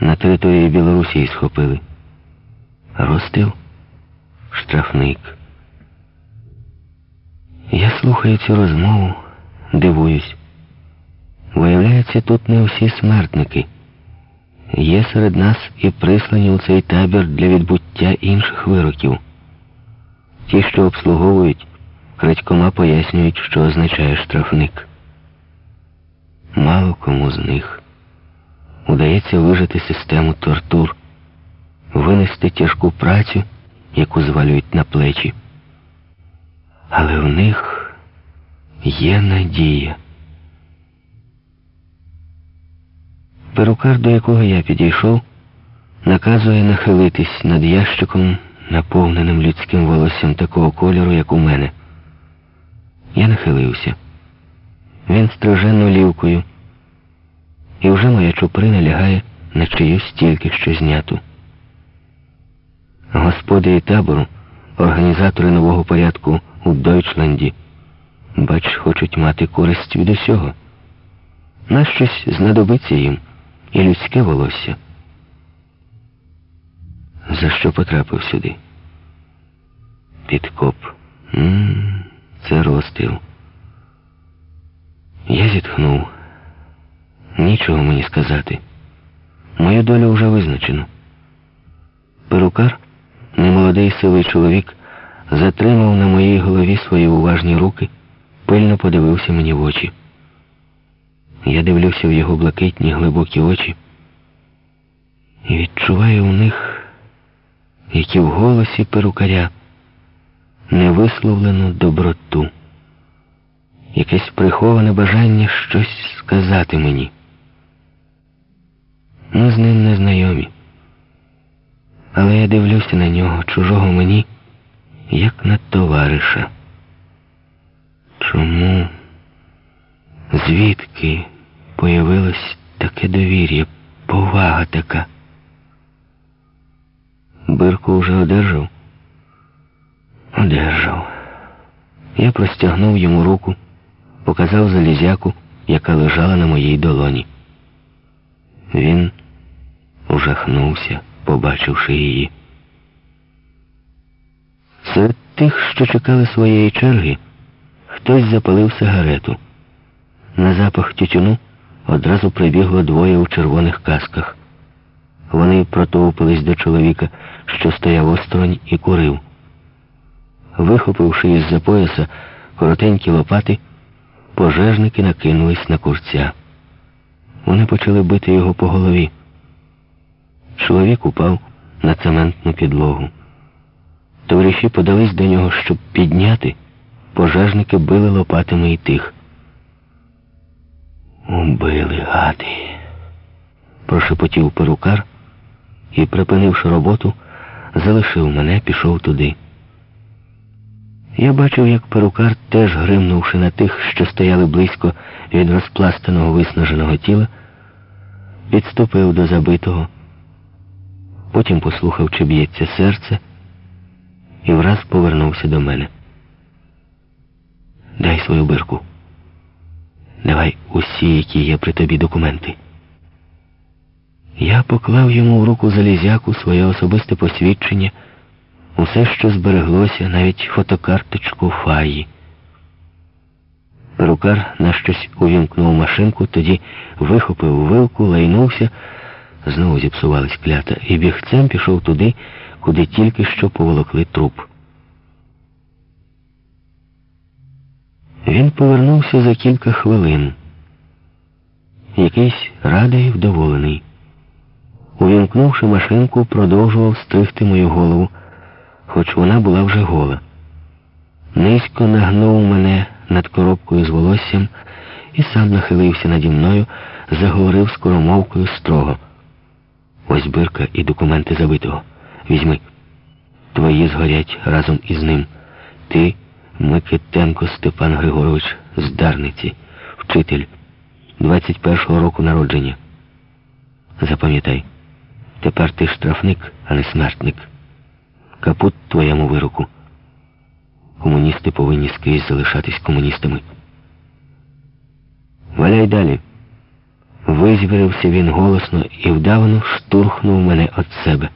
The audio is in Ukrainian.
На території Білорусі схопили. Розстріл? Штрафник. Я слухаю цю розмову, дивуюсь. Виявляється, тут не всі смертники. Є серед нас і прислані у цей табір для відбуття інших вироків. Ті, що обслуговують, крадькома пояснюють, що означає штрафник. Мало кому з них удається вижити систему тортур, винести тяжку працю, яку звалюють на плечі. Але в них є надія. Перукар, до якого я підійшов, наказує нахилитись над ящиком, наповненим людським волоссям такого кольору, як у мене. Я нахилився. Він стражено лівкою, і вже моя чуприна лягає на чиюсь тільки що зняту. Господарі табору, організатори нового порядку у Дойчланді, бач, хочуть мати користь від усього. На щось знадобиться їм і людське волосся. За що потрапив сюди? Підкоп. М -м, це розстріл. Я зітхнув. Нічого мені сказати. Мою долю вже визначено. Перукар, немолодий сивий чоловік, затримав на моїй голові свої уважні руки, пильно подивився мені в очі. Я дивлюся в його блакитні глибокі очі і відчуваю у них, як і в голосі перукаря, невисловлену доброту, якесь приховане бажання щось сказати мені. Ми з ним не знайомі, але я дивлюся на нього, чужого мені, як на товариша. Чому? Звідки появилось таке довір'я, повага така? Бирку вже одержав? Одержав. Я простягнув йому руку, показав залізяку, яка лежала на моїй долоні. Він ужахнувся, побачивши її. Серед тих, що чекали своєї черги, хтось запалив сигарету. На запах тютюну одразу прибігло двоє у червоних касках. Вони протовпились до чоловіка, що стояв осторонь і курив. Вихопивши із за пояса коротенькі лопати, пожежники накинулись на курця. Вони почали бити його по голові. Чоловік упав на цементну підлогу. Товариші подались до нього, щоб підняти. Пожежники били лопатами і тих. Убили гади, прошепотів перукар і, припинивши роботу, залишив мене, пішов туди. Я бачив, як перукар, теж гримнувши на тих, що стояли близько від розпластаного виснаженого тіла, відступив до забитого, потім послухав, чи б'ється серце, і враз повернувся до мене. Дай свою бирку. Давай усі, які є при тобі документи. Я поклав йому в руку залізяку своє особисте посвідчення, усе, що збереглося, навіть фотокарточку фаї. Перукар на щось увімкнув машинку, тоді вихопив вилку, лайнувся, знову зіпсувались клята, і бігцем пішов туди, куди тільки що поволокли труп. Він повернувся за кілька хвилин. Якийсь радий і вдоволений. Увімкнувши машинку, продовжував стригти мою голову, хоч вона була вже гола. Низько нагнув мене над коробкою з волоссям і сам нахилився наді мною, заговорив скоромовкою строго. Ось бирка і документи забитого. Візьми. Твої згорять разом із ним. Ти. Микитенко Степан Григорович з Дарниці, вчитель 21-го року народження. Запам'ятай, тепер ти штрафник, а не смертник. Капут твоєму вироку. Комуністи повинні скрізь залишатись комуністами. Валяй далі. Визвірився він голосно і вдавно штурхнув мене від себе.